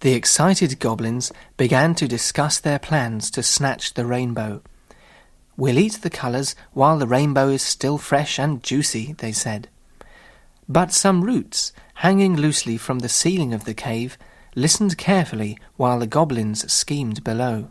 The excited goblins began to discuss their plans to snatch the rainbow. We'll eat the colours while the rainbow is still fresh and juicy, they said. But some roots, hanging loosely from the ceiling of the cave, listened carefully while the goblins schemed below.